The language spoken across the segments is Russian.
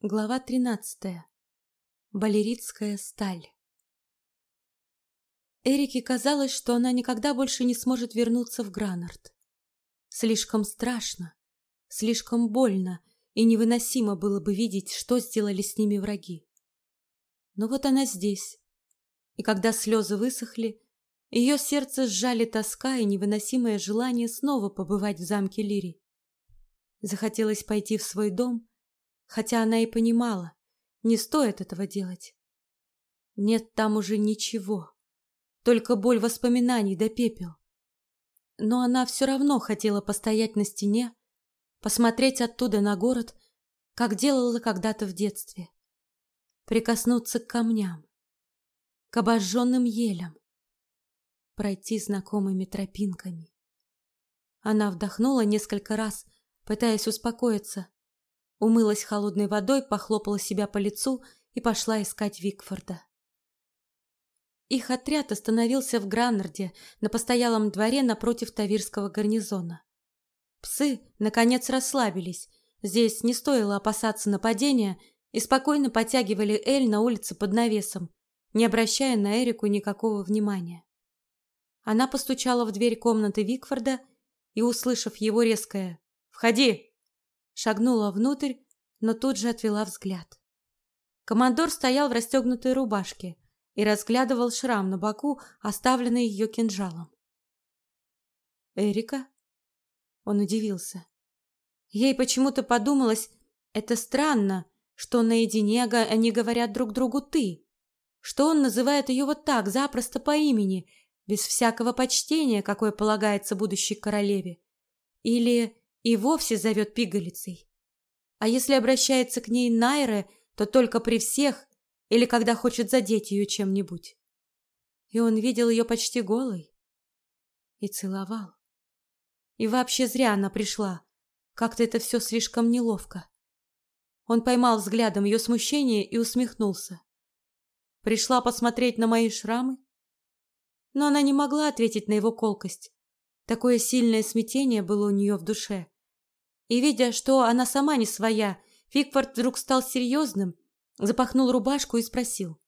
Глава тринадцатая. Балеритская сталь. Эрике казалось, что она никогда больше не сможет вернуться в Гранард. Слишком страшно, слишком больно и невыносимо было бы видеть, что сделали с ними враги. Но вот она здесь, и когда слезы высохли, ее сердце сжали тоска и невыносимое желание снова побывать в замке Лири. Захотелось пойти в свой дом хотя она и понимала, не стоит этого делать. Нет там уже ничего, только боль воспоминаний да пепел. Но она все равно хотела постоять на стене, посмотреть оттуда на город, как делала когда-то в детстве, прикоснуться к камням, к обожженным елям, пройти знакомыми тропинками. Она вдохнула несколько раз, пытаясь успокоиться, Умылась холодной водой, похлопала себя по лицу и пошла искать Викфорда. Их отряд остановился в Гранарде на постоялом дворе напротив Тавирского гарнизона. Псы, наконец, расслабились. Здесь не стоило опасаться нападения и спокойно подтягивали Эль на улице под навесом, не обращая на Эрику никакого внимания. Она постучала в дверь комнаты Викфорда и, услышав его резкое «Входи!», шагнула внутрь, но тут же отвела взгляд. Командор стоял в расстегнутой рубашке и разглядывал шрам на боку, оставленный ее кинжалом. Эрика? Он удивился. Ей почему-то подумалось, это странно, что наедине они говорят друг другу ты, что он называет ее вот так, запросто по имени, без всякого почтения, какое полагается будущей королеве. Или и вовсе зовет пигалицей. А если обращается к ней Найре, то только при всех или когда хочет задеть ее чем-нибудь. И он видел ее почти голой и целовал. И вообще зря она пришла. Как-то это все слишком неловко. Он поймал взглядом ее смущение и усмехнулся. Пришла посмотреть на мои шрамы? Но она не могла ответить на его колкость. Такое сильное смятение было у нее в душе. И, видя, что она сама не своя, Фигфорд вдруг стал серьезным, запахнул рубашку и спросил.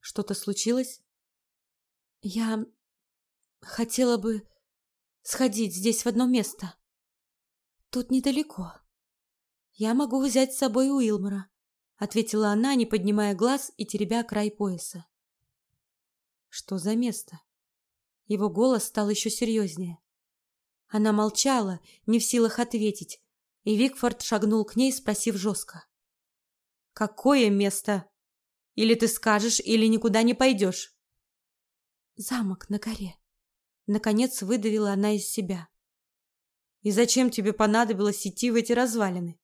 «Что-то случилось?» «Я хотела бы сходить здесь в одно место. Тут недалеко. Я могу взять с собой Уилмора», — ответила она, не поднимая глаз и теребя край пояса. «Что за место?» Его голос стал еще серьезнее. Она молчала, не в силах ответить, и Викфорд шагнул к ней, спросив жестко. «Какое место? Или ты скажешь, или никуда не пойдешь?» «Замок на горе», — наконец выдавила она из себя. «И зачем тебе понадобилось идти в эти развалины?»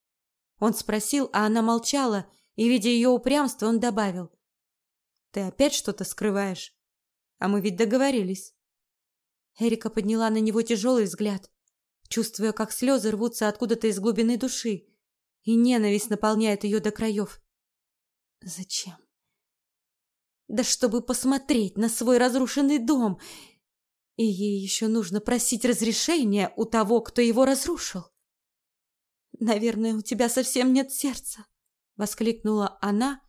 Он спросил, а она молчала, и, видя ее упрямство, он добавил. «Ты опять что-то скрываешь? А мы ведь договорились». Эрика подняла на него тяжелый взгляд, чувствуя, как слезы рвутся откуда-то из глубины души, и ненависть наполняет ее до краев. Зачем? Да чтобы посмотреть на свой разрушенный дом. И ей еще нужно просить разрешения у того, кто его разрушил. Наверное, у тебя совсем нет сердца, воскликнула она,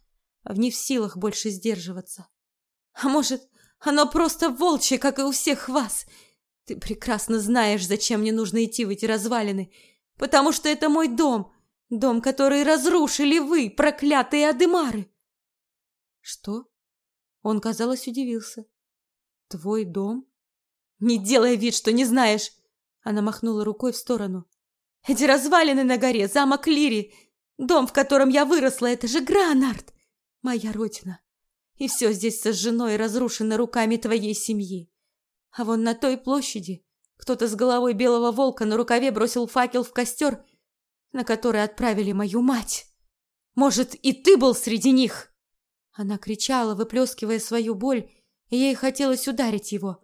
в не в силах больше сдерживаться. А может, оно просто волчье, как и у всех вас. Ты прекрасно знаешь, зачем мне нужно идти в эти развалины. Потому что это мой дом. Дом, который разрушили вы, проклятые Адемары. Что? Он, казалось, удивился. Твой дом? Не делай вид, что не знаешь. Она махнула рукой в сторону. Эти развалины на горе, замок Лири, дом, в котором я выросла, это же Гранард, моя родина. И все здесь сожжено и разрушено руками твоей семьи. А вон на той площади кто-то с головой белого волка на рукаве бросил факел в костер, на который отправили мою мать. Может, и ты был среди них?» Она кричала, выплескивая свою боль, и ей хотелось ударить его.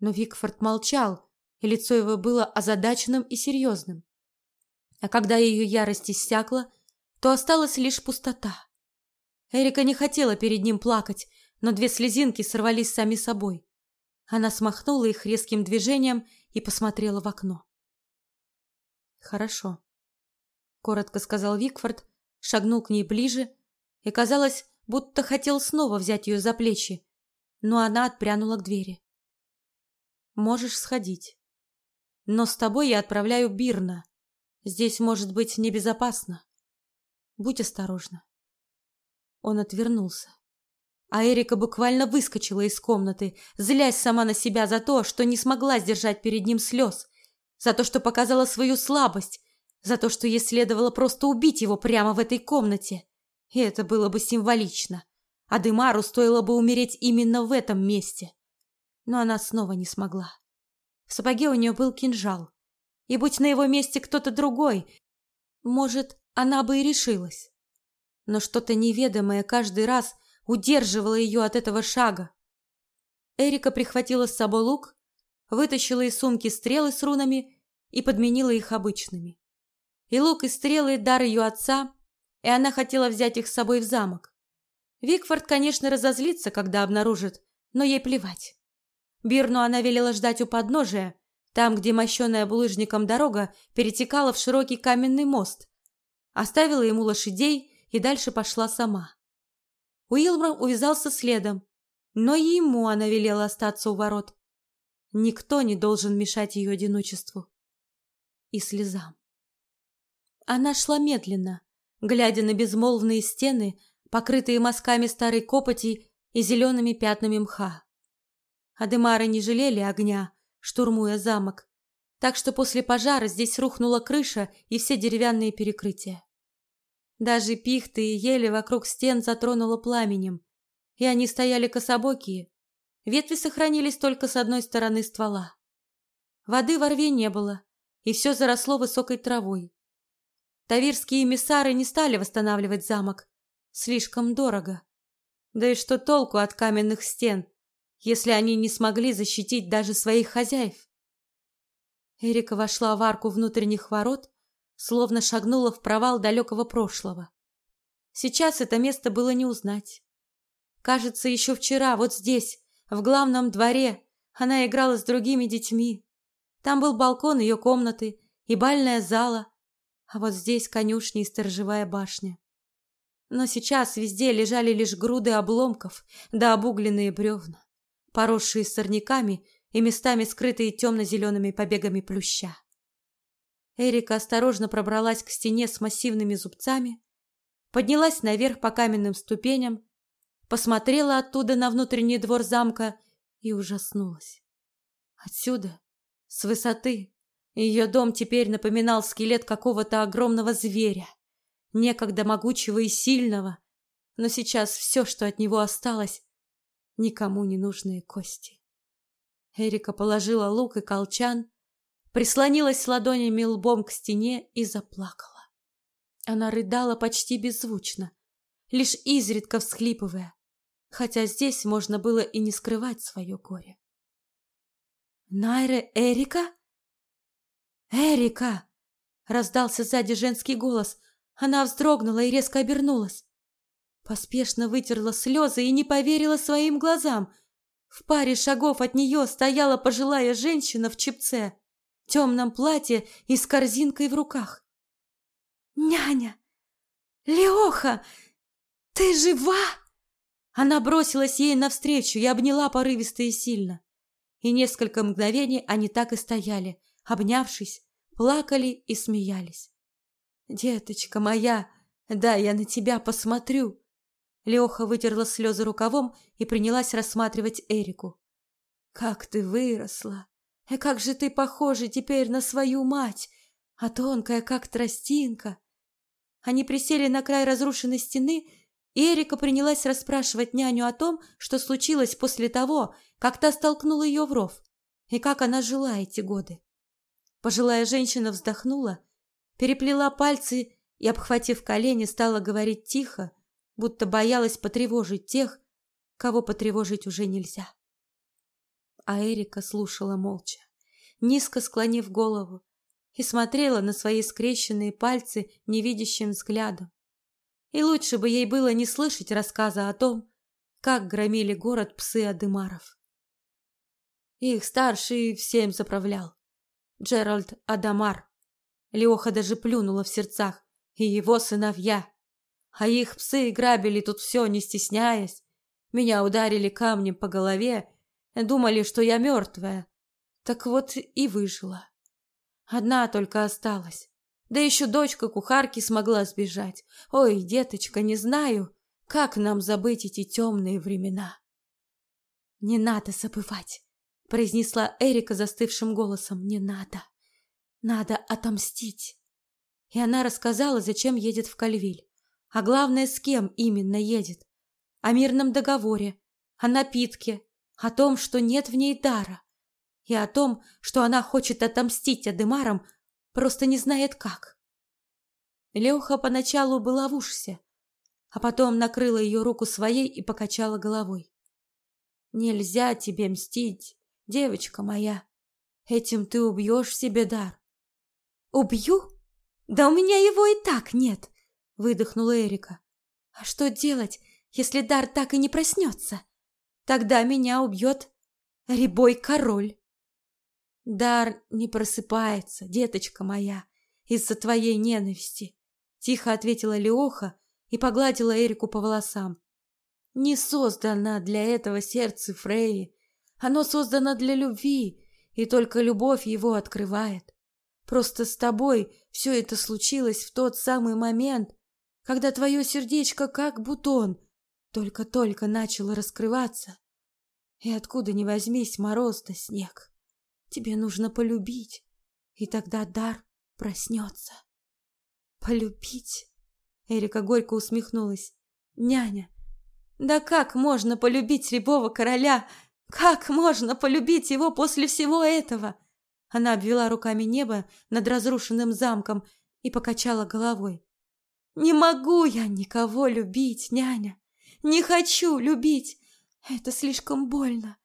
Но Викфорд молчал, и лицо его было озадаченным и серьезным. А когда ее ярость иссякла, то осталась лишь пустота. Эрика не хотела перед ним плакать, но две слезинки сорвались сами собой. Она смахнула их резким движением и посмотрела в окно. «Хорошо», — коротко сказал Викфорд, шагнул к ней ближе и, казалось, будто хотел снова взять ее за плечи, но она отпрянула к двери. «Можешь сходить. Но с тобой я отправляю Бирна. Здесь может быть небезопасно. Будь осторожна». Он отвернулся. А Эрика буквально выскочила из комнаты, злясь сама на себя за то, что не смогла сдержать перед ним слез, за то, что показала свою слабость, за то, что ей следовало просто убить его прямо в этой комнате. И это было бы символично. А Демару стоило бы умереть именно в этом месте. Но она снова не смогла. В сапоге у нее был кинжал. И будь на его месте кто-то другой, может, она бы и решилась. Но что-то неведомое каждый раз удерживало ее от этого шага. Эрика прихватила с собой лук, вытащила из сумки стрелы с рунами и подменила их обычными. И лук, и стрелы – дар ее отца, и она хотела взять их с собой в замок. Викфорд, конечно, разозлится, когда обнаружит, но ей плевать. Бирну она велела ждать у подножия, там, где мощеная булыжником дорога перетекала в широкий каменный мост. Оставила ему лошадей и дальше пошла сама. Уилбрам увязался следом, но и ему она велела остаться у ворот. Никто не должен мешать ее одиночеству и слезам. Она шла медленно, глядя на безмолвные стены, покрытые мазками старой копоти и зелеными пятнами мха. Адемары не жалели огня, штурмуя замок, так что после пожара здесь рухнула крыша и все деревянные перекрытия. Даже пихты и ели вокруг стен затронуло пламенем, и они стояли кособокие. Ветви сохранились только с одной стороны ствола. Воды во рве не было, и все заросло высокой травой. Тавирские эмиссары не стали восстанавливать замок. Слишком дорого. Да и что толку от каменных стен, если они не смогли защитить даже своих хозяев? Эрика вошла в арку внутренних ворот, словно шагнула в провал далекого прошлого. Сейчас это место было не узнать. Кажется, еще вчера вот здесь, в главном дворе, она играла с другими детьми. Там был балкон ее комнаты и бальная зала, а вот здесь конюшня и сторожевая башня. Но сейчас везде лежали лишь груды обломков да обугленные бревна, поросшие сорняками и местами скрытые темно-зелеными побегами плюща. Эрика осторожно пробралась к стене с массивными зубцами, поднялась наверх по каменным ступеням, посмотрела оттуда на внутренний двор замка и ужаснулась. Отсюда, с высоты, ее дом теперь напоминал скелет какого-то огромного зверя, некогда могучего и сильного, но сейчас все, что от него осталось, никому не нужные кости. Эрика положила лук и колчан, прислонилась ладонями лбом к стене и заплакала. Она рыдала почти беззвучно, лишь изредка всхлипывая, хотя здесь можно было и не скрывать свое горе. «Найре Эрика?» «Эрика!» — раздался сзади женский голос. Она вздрогнула и резко обернулась. Поспешно вытерла слезы и не поверила своим глазам. В паре шагов от нее стояла пожилая женщина в чепце, темном платье и с корзинкой в руках. «Няня! Леоха! Ты жива?» Она бросилась ей навстречу и обняла порывисто и сильно. И несколько мгновений они так и стояли, обнявшись, плакали и смеялись. «Деточка моя, да, я на тебя посмотрю!» Леха вытерла слезы рукавом и принялась рассматривать Эрику. «Как ты выросла! И как же ты похожа теперь на свою мать, а тонкая, как тростинка!» Они присели на край разрушенной стены, и Эрика принялась расспрашивать няню о том, что случилось после того, как та столкнула ее в ров, и как она жила эти годы. Пожилая женщина вздохнула, переплела пальцы и, обхватив колени, стала говорить тихо, будто боялась потревожить тех, кого потревожить уже нельзя. А Эрика слушала молча, низко склонив голову, и смотрела на свои скрещенные пальцы невидящим взглядом. И лучше бы ей было не слышать рассказа о том, как громили город псы Адымаров. Их старший всем заправлял. Джеральд Адамар. Леоха даже плюнула в сердцах. И его сыновья. А их псы грабили тут все, не стесняясь. Меня ударили камнем по голове, думали, что я мертвая. Так вот и выжила. Одна только осталась. Да еще дочка кухарки смогла сбежать. Ой, деточка, не знаю, как нам забыть эти темные времена. Не надо забывать, произнесла Эрика застывшим голосом. Не надо. Надо отомстить. И она рассказала, зачем едет в Кальвиль. А главное, с кем именно едет. О мирном договоре, о напитке, о том, что нет в ней дара. И о том, что она хочет отомстить Адемарам, просто не знает как. Леха поначалу была в ужасе, а потом накрыла ее руку своей и покачала головой. «Нельзя тебе мстить, девочка моя. Этим ты убьешь себе дар». «Убью? Да у меня его и так нет!» — выдохнула Эрика. «А что делать, если дар так и не проснется? Тогда меня убьет рябой король». Дар не просыпается, деточка моя, из-за твоей ненависти, тихо ответила Леоха и погладила Эрику по волосам. Не создано для этого сердце Фреи. Оно создано для любви, и только любовь его открывает. Просто с тобой все это случилось в тот самый момент, когда твое сердечко, как бутон, только-только начало раскрываться. И откуда ни возьмись мороз да снег. Тебе нужно полюбить, и тогда дар проснется. Полюбить? Эрика горько усмехнулась. Няня, да как можно полюбить рябого короля? Как можно полюбить его после всего этого? Она обвела руками небо над разрушенным замком и покачала головой. Не могу я никого любить, няня. Не хочу любить. Это слишком больно.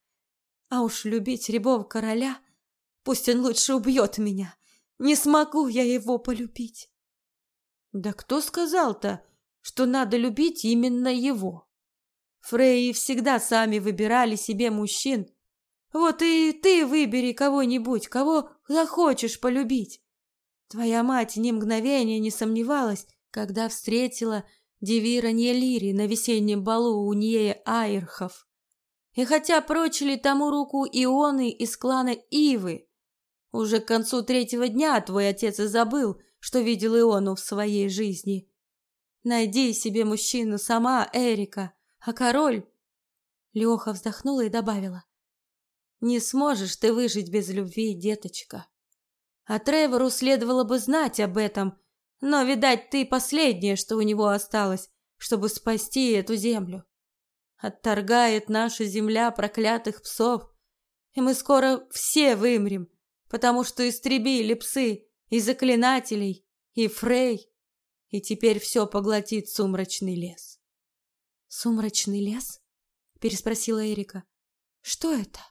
А уж любить рябого короля Пусть он лучше убьет меня. Не смогу я его полюбить. Да кто сказал-то, что надо любить именно его? Фреи всегда сами выбирали себе мужчин. Вот и ты выбери кого-нибудь, кого захочешь полюбить. Твоя мать ни мгновения не сомневалась, когда встретила Девира Нелири на весеннем балу у Ньея Айрхов. И хотя прочили тому руку ионы из клана Ивы, уже к концу третьего дня твой отец и забыл, что видел Иону в своей жизни. Найди себе мужчину сама, Эрика, а король...» Леха вздохнула и добавила. «Не сможешь ты выжить без любви, деточка. А Тревору следовало бы знать об этом, но, видать, ты последнее, что у него осталось, чтобы спасти эту землю. Отторгает наша земля проклятых псов, и мы скоро все вымрем, потому что истребили псы и заклинателей, и Фрей, и теперь все поглотит сумрачный лес. Сумрачный лес? переспросила Эрика. Что это?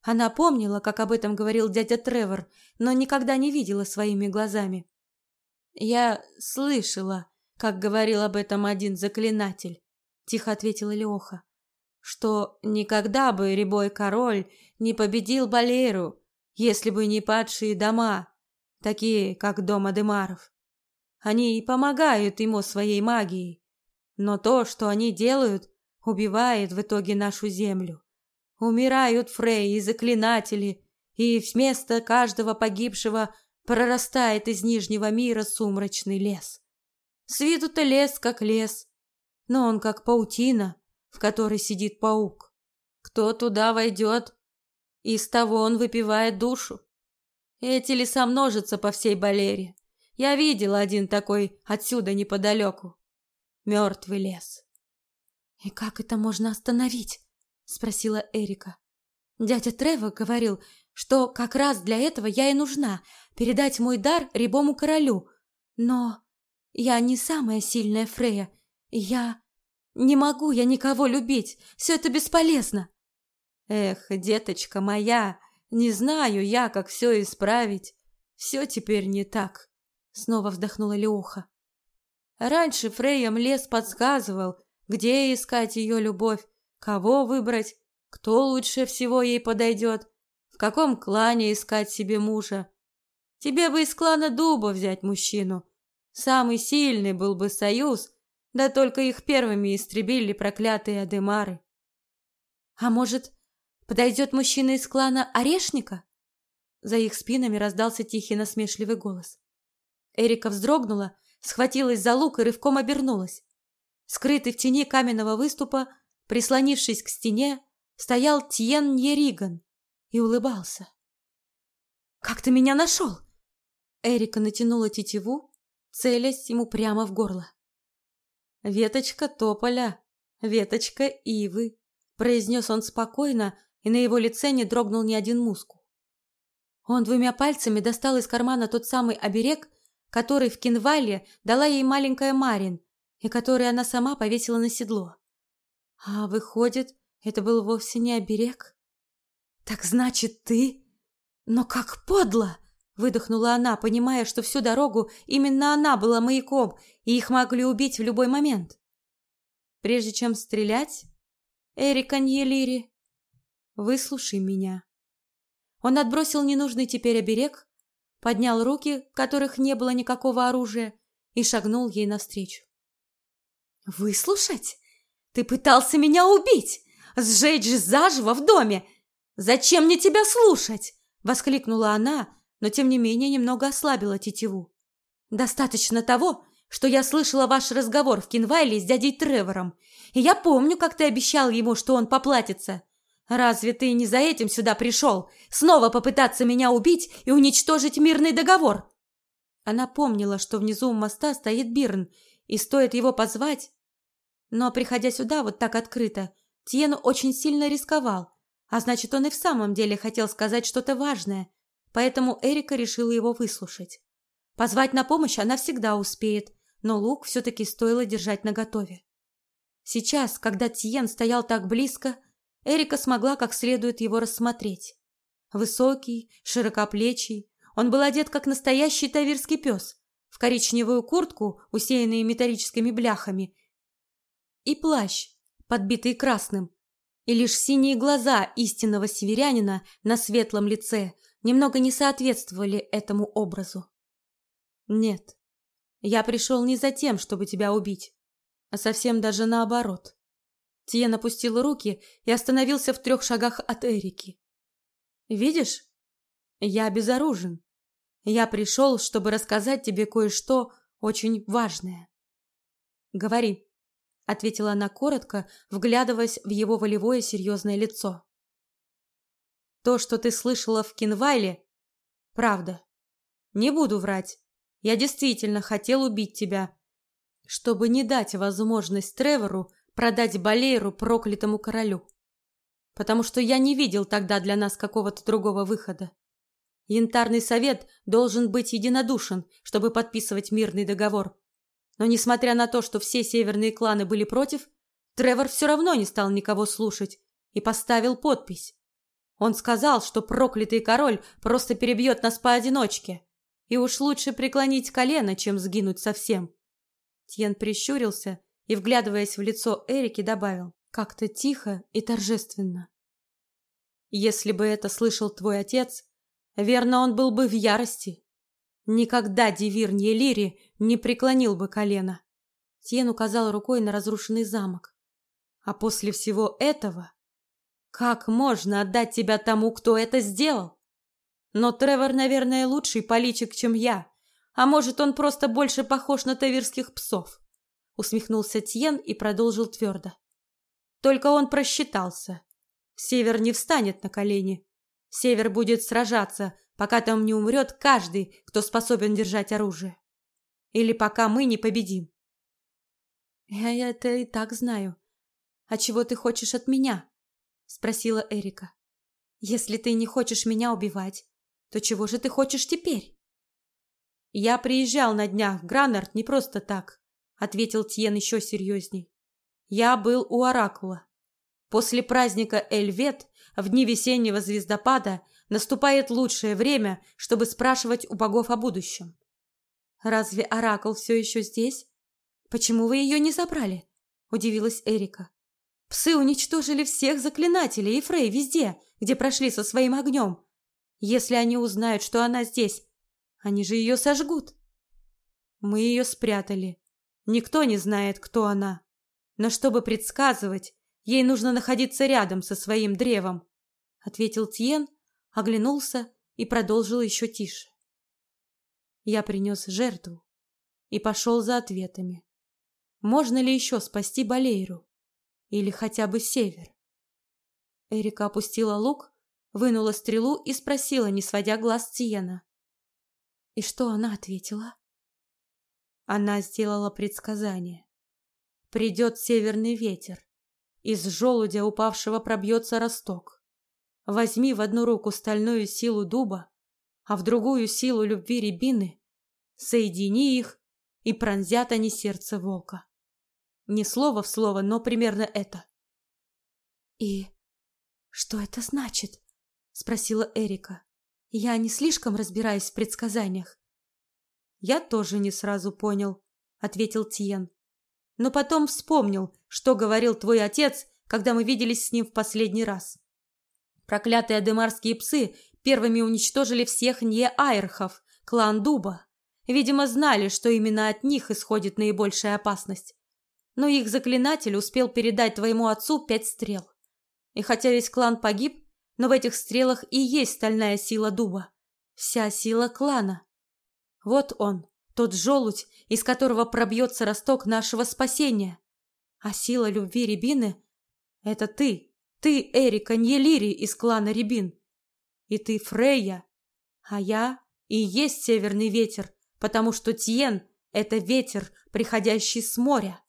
Она помнила, как об этом говорил дядя Тревор, но никогда не видела своими глазами. Я слышала, как говорил об этом один заклинатель, тихо ответила Леоха, что никогда бы Рябой король не победил Балеру, если бы не падшие дома, такие как дом Адемаров. Они и помогают ему своей магией, но то, что они делают, убивает в итоге нашу землю. Умирают фреи и заклинатели, и вместо каждого погибшего прорастает из нижнего мира сумрачный лес. С виду-то лес как лес, но он как паутина, в которой сидит паук. Кто туда войдет, из того он выпивает душу. Эти леса множатся по всей Балере. Я видела один такой отсюда неподалеку. Мертвый лес. «И как это можно остановить?» — спросила Эрика. Дядя Трево говорил, что как раз для этого я и нужна — передать мой дар рябому королю. Но я не самая сильная Фрея. Я... Не могу я никого любить. Все это бесполезно. Эх, деточка моя, не знаю я, как все исправить. Все теперь не так. Снова вздохнула Леоха. Раньше Фрейям лес подсказывал, где искать ее любовь, кого выбрать, кто лучше всего ей подойдет, в каком клане искать себе мужа. Тебе бы из клана дуба взять мужчину. Самый сильный был бы союз, Да только их первыми истребили проклятые Адемары. А может, подойдет мужчина из клана Орешника? За их спинами раздался тихий насмешливый голос. Эрика вздрогнула, схватилась за лук и рывком обернулась. Скрытый в тени каменного выступа, прислонившись к стене, стоял Тьен Ньериган и улыбался. «Как ты меня нашел?» Эрика натянула тетиву, целясь ему прямо в горло. «Веточка тополя, веточка ивы», — произнес он спокойно, и на его лице не дрогнул ни один мускул. Он двумя пальцами достал из кармана тот самый оберег, который в Кинвале дала ей маленькая Марин, и который она сама повесила на седло. А выходит, это был вовсе не оберег? Так значит, ты? Но как подло! Выдохнула она, понимая, что всю дорогу именно она была маяком, и их могли убить в любой момент. Прежде чем стрелять, Эрика Ньелири, выслушай меня. Он отбросил ненужный теперь оберег, поднял руки, в которых не было никакого оружия, и шагнул ей навстречу. «Выслушать? Ты пытался меня убить! Сжечь заживо в доме! Зачем мне тебя слушать?» — воскликнула она, но тем не менее немного ослабила тетиву. «Достаточно того, что я слышала ваш разговор в Кинвайле с дядей Тревором, и я помню, как ты обещал ему, что он поплатится. Разве ты не за этим сюда пришел? Снова попытаться меня убить и уничтожить мирный договор?» Она помнила, что внизу у моста стоит Бирн, и стоит его позвать. Но, приходя сюда вот так открыто, Тьен очень сильно рисковал, а значит, он и в самом деле хотел сказать что-то важное, поэтому Эрика решила его выслушать. Позвать на помощь она всегда успеет, но лук все-таки стоило держать наготове. Сейчас, когда Тьен стоял так близко, Эрика смогла как следует его рассмотреть. Высокий, широкоплечий, он был одет как настоящий тавирский пес, в коричневую куртку, усеянную металлическими бляхами, и плащ, подбитый красным, и лишь синие глаза истинного северянина на светлом лице немного не соответствовали этому образу. Нет, я пришел не за тем, чтобы тебя убить, а совсем даже наоборот. Тиен опустил руки и остановился в трех шагах от Эрики. Видишь, я безоружен. Я пришел, чтобы рассказать тебе кое-что очень важное. Говори, ответила она коротко, вглядываясь в его волевое серьезное лицо. То, что ты слышала в Кинвайле, правда. Не буду врать. Я действительно хотел убить тебя, чтобы не дать возможность Тревору продать Балейру проклятому королю. Потому что я не видел тогда для нас какого-то другого выхода. Янтарный совет должен быть единодушен, чтобы подписывать мирный договор. Но несмотря на то, что все северные кланы были против, Тревор все равно не стал никого слушать и поставил подпись. Он сказал, что проклятый король просто перебьет нас поодиночке, и уж лучше преклонить колено, чем сгинуть совсем. Тьен прищурился и, вглядываясь в лицо Эрики, добавил как-то тихо и торжественно. «Если бы это слышал твой отец, верно, он был бы в ярости. Никогда Дивир Ньелири не преклонил бы колено». Тьен указал рукой на разрушенный замок. «А после всего этого, как можно отдать тебя тому, кто это сделал? Но Тревор, наверное, лучший политик, чем я, а может, он просто больше похож на тавирских псов усмехнулся Тьен и продолжил твердо. Только он просчитался. Север не встанет на колени. Север будет сражаться, пока там не умрет каждый, кто способен держать оружие. Или пока мы не победим. Я это и так знаю. А чего ты хочешь от меня? спросила Эрика. Если ты не хочешь меня убивать, то чего же ты хочешь теперь? Я приезжал на днях в Гранард не просто так ответил Тьен еще серьезней. Я был у оракула. После праздника Эльвет, в дни весеннего звездопада, наступает лучшее время, чтобы спрашивать у богов о будущем. Разве оракул все еще здесь? Почему вы ее не забрали? удивилась Эрика. Псы уничтожили всех заклинателей и Фрей везде, где прошли со своим огнем. Если они узнают, что она здесь, они же ее сожгут. Мы ее спрятали, Никто не знает, кто она. Но чтобы предсказывать, ей нужно находиться рядом со своим древом, ответил Тьен, оглянулся и продолжил еще тише. Я принес жертву и пошел за ответами. Можно ли еще спасти Балейру? Или хотя бы север? Эрика опустила лук, вынула стрелу и спросила, не сводя глаз Тиена. И что она ответила? Она сделала предсказание. Придет северный ветер. Из желудя упавшего пробьется росток. Возьми в одну руку стальную силу дуба, а в другую силу любви рябины, соедини их, и пронзят они сердце волка. Не слово в слово, но примерно это. «И что это значит?» — спросила Эрика. «Я не слишком разбираюсь в предсказаниях». «Я тоже не сразу понял», — ответил Тиен. «Но потом вспомнил, что говорил твой отец, когда мы виделись с ним в последний раз. Проклятые адемарские псы первыми уничтожили всех не-айрхов, клан Дуба. Видимо, знали, что именно от них исходит наибольшая опасность. Но их заклинатель успел передать твоему отцу пять стрел. И хотя весь клан погиб, но в этих стрелах и есть стальная сила дуба. Вся сила клана. Вот он, тот желудь, из которого пробьется росток нашего спасения. А сила любви Рябины — это ты, ты, Эрика Ньелири из клана Рябин. И ты, Фрейя. А я и есть северный ветер, потому что Тьен — это ветер, приходящий с моря.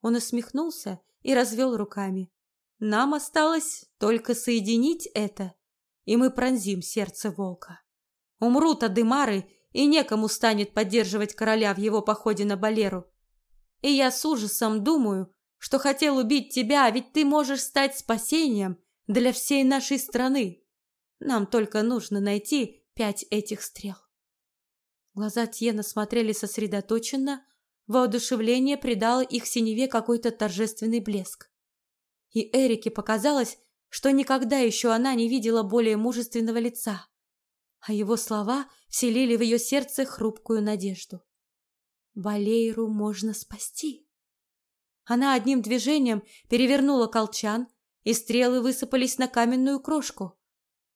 Он усмехнулся и развел руками. Нам осталось только соединить это, и мы пронзим сердце волка. Умрут Адымары, и некому станет поддерживать короля в его походе на Балеру. И я с ужасом думаю, что хотел убить тебя, ведь ты можешь стать спасением для всей нашей страны. Нам только нужно найти пять этих стрел. Глаза Тьена смотрели сосредоточенно, воодушевление придало их синеве какой-то торжественный блеск. И Эрике показалось, что никогда еще она не видела более мужественного лица, а его слова вселили в ее сердце хрупкую надежду. Балейру можно спасти. Она одним движением перевернула колчан, и стрелы высыпались на каменную крошку.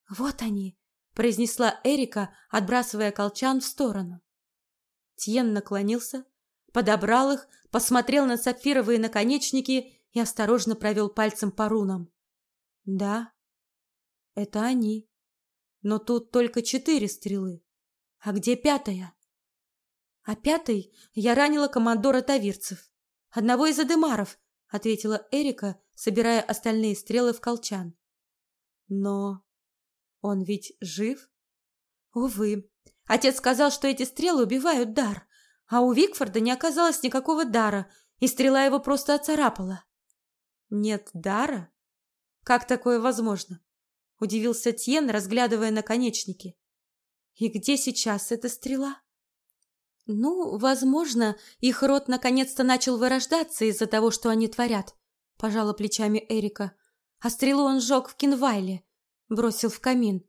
«Вот они!» — произнесла Эрика, отбрасывая колчан в сторону. Тьен наклонился, подобрал их, посмотрел на сапфировые наконечники и осторожно провел пальцем по рунам. Да, это они. Но тут только четыре стрелы. А где пятая? А пятой я ранила командора Тавирцев, одного из адемаров, ответила Эрика, собирая остальные стрелы в колчан. Но он ведь жив? Увы. Отец сказал, что эти стрелы убивают дар, а у Викфорда не оказалось никакого дара, и стрела его просто оцарапала. Нет дара? Как такое возможно? Удивился Тьен, разглядывая наконечники. И где сейчас эта стрела? Ну, возможно, их род наконец-то начал вырождаться из-за того, что они творят, пожала плечами Эрика. А стрелу он сжег в Кинвайле, бросил в камин.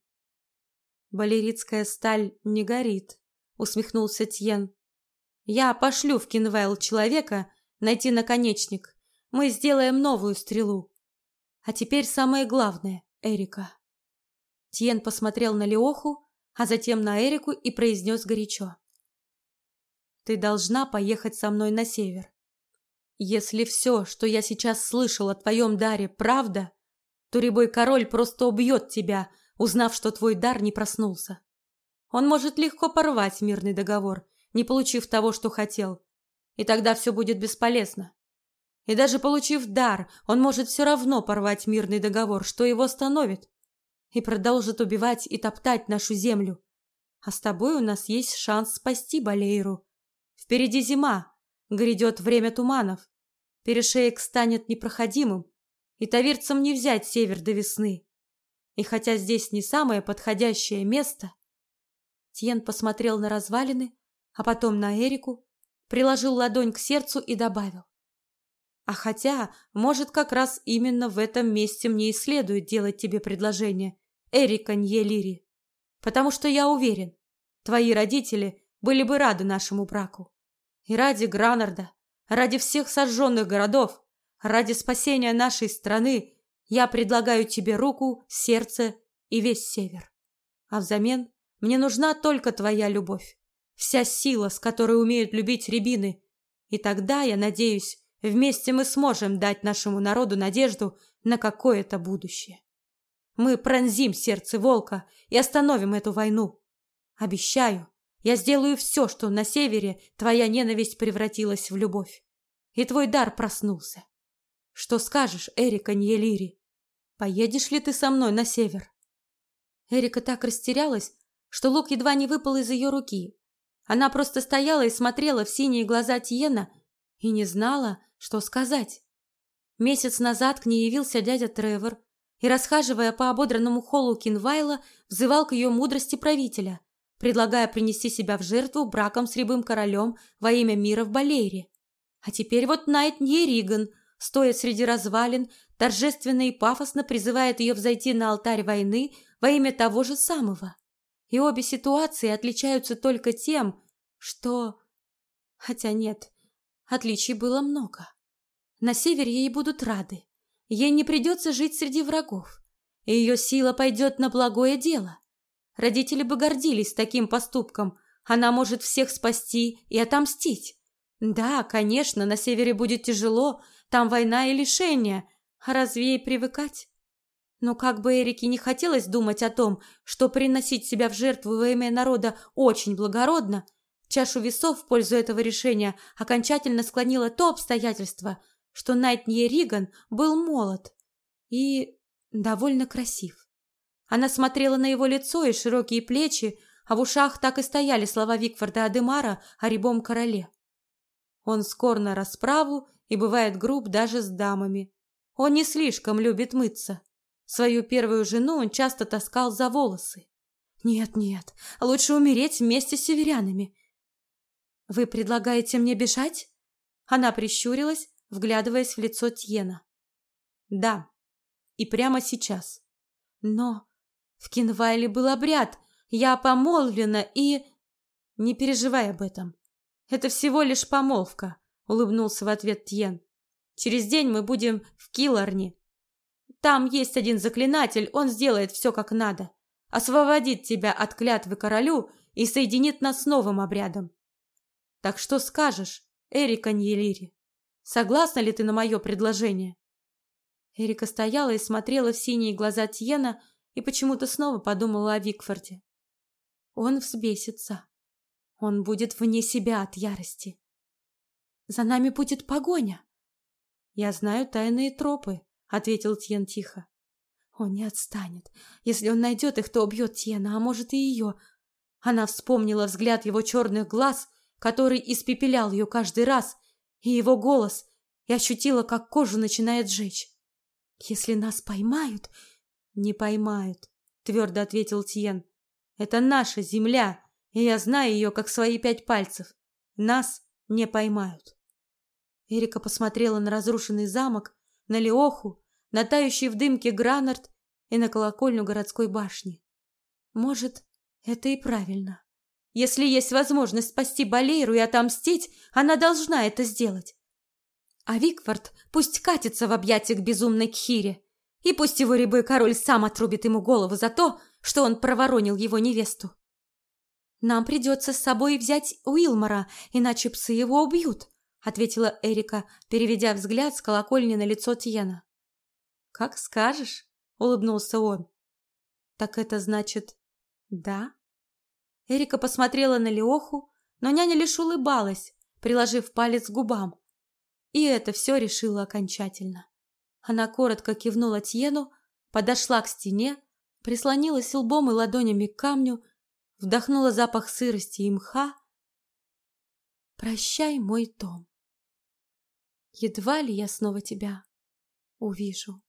Балеритская сталь не горит, усмехнулся Тьен. Я пошлю в Кинвайл человека найти наконечник мы сделаем новую стрелу. А теперь самое главное, Эрика. Тьен посмотрел на Леоху, а затем на Эрику и произнес горячо. Ты должна поехать со мной на север. Если все, что я сейчас слышал о твоем даре, правда, то Рябой король просто убьет тебя, узнав, что твой дар не проснулся. Он может легко порвать мирный договор, не получив того, что хотел, и тогда все будет бесполезно. И даже получив дар, он может все равно порвать мирный договор, что его остановит, и продолжит убивать и топтать нашу землю. А с тобой у нас есть шанс спасти Балейру. Впереди зима, грядет время туманов. Перешеек станет непроходимым, и тавирцам не взять север до весны. И хотя здесь не самое подходящее место, Тьен посмотрел на развалины, а потом на Эрику, приложил ладонь к сердцу и добавил: а хотя, может, как раз именно в этом месте мне и следует делать тебе предложение, Эрика Ньелири. Потому что я уверен, твои родители были бы рады нашему браку. И ради Гранарда, ради всех сожженных городов, ради спасения нашей страны, я предлагаю тебе руку, сердце и весь север. А взамен мне нужна только твоя любовь, вся сила, с которой умеют любить рябины. И тогда, я надеюсь, вместе мы сможем дать нашему народу надежду на какое-то будущее. Мы пронзим сердце волка и остановим эту войну. Обещаю, я сделаю все, что на севере твоя ненависть превратилась в любовь, и твой дар проснулся. Что скажешь, Эрика Ньелири? Поедешь ли ты со мной на север? Эрика так растерялась, что лук едва не выпал из ее руки. Она просто стояла и смотрела в синие глаза Тиена и не знала, что сказать. Месяц назад к ней явился дядя Тревор и, расхаживая по ободранному холлу Кинвайла, взывал к ее мудрости правителя, предлагая принести себя в жертву браком с рябым королем во имя мира в Балейре. А теперь вот Найт Ньериган, стоя среди развалин, торжественно и пафосно призывает ее взойти на алтарь войны во имя того же самого. И обе ситуации отличаются только тем, что... Хотя нет, отличий было много. На севере ей будут рады. Ей не придется жить среди врагов. И ее сила пойдет на благое дело. Родители бы гордились таким поступком. Она может всех спасти и отомстить. Да, конечно, на севере будет тяжело, там война и лишения. А разве ей привыкать? Но как бы Эрике не хотелось думать о том, что приносить себя в жертву во имя народа очень благородно, чашу весов в пользу этого решения окончательно склонило то обстоятельство, что Найтнье Риган был молод и довольно красив. Она смотрела на его лицо и широкие плечи, а в ушах так и стояли слова Викфорда Адемара о рябом короле. Он скор на расправу и бывает груб даже с дамами. Он не слишком любит мыться. Свою первую жену он часто таскал за волосы. Нет, нет, лучше умереть вместе с северянами. Вы предлагаете мне бежать? Она прищурилась, вглядываясь в лицо Тьена. Да, и прямо сейчас. Но в Кинвайле был обряд, я помолвлена и... Не переживай об этом. Это всего лишь помолвка, улыбнулся в ответ Тьен. Через день мы будем в Киларне, там есть один заклинатель, он сделает все как надо. Освободит тебя от клятвы королю и соединит нас с новым обрядом. Так что скажешь, Эрика Ньелири? Согласна ли ты на мое предложение?» Эрика стояла и смотрела в синие глаза Тьена и почему-то снова подумала о Викфорде. Он взбесится. Он будет вне себя от ярости. За нами будет погоня. Я знаю тайные тропы, ответил Тьен тихо. Он не отстанет. Если он найдет их, то убьет Тьена, а может и ее. Она вспомнила взгляд его черных глаз, который испепелял ее каждый раз, и его голос, и ощутила, как кожу начинает жечь. Если нас поймают, не поймают, твердо ответил Тьен. Это наша земля, и я знаю ее как свои пять пальцев. Нас не поймают. Эрика посмотрела на разрушенный замок, на Леоху, на тающий в дымке Гранард и на колокольню городской башни. Может, это и правильно. Если есть возможность спасти Балейру и отомстить, она должна это сделать. А Викфорд пусть катится в объятия к безумной Кхире, и пусть его рябой король сам отрубит ему голову за то, что он проворонил его невесту. Нам придется с собой взять Уилмора, иначе псы его убьют, ответила Эрика, переведя взгляд с колокольни на лицо Тьена. Как скажешь, улыбнулся он. Так это значит, да? Эрика посмотрела на Леоху, но няня лишь улыбалась, приложив палец к губам. И это все решило окончательно. Она коротко кивнула Тьену, подошла к стене, прислонилась лбом и ладонями к камню, вдохнула запах сырости и мха. Прощай, мой дом. Едва ли я снова тебя увижу.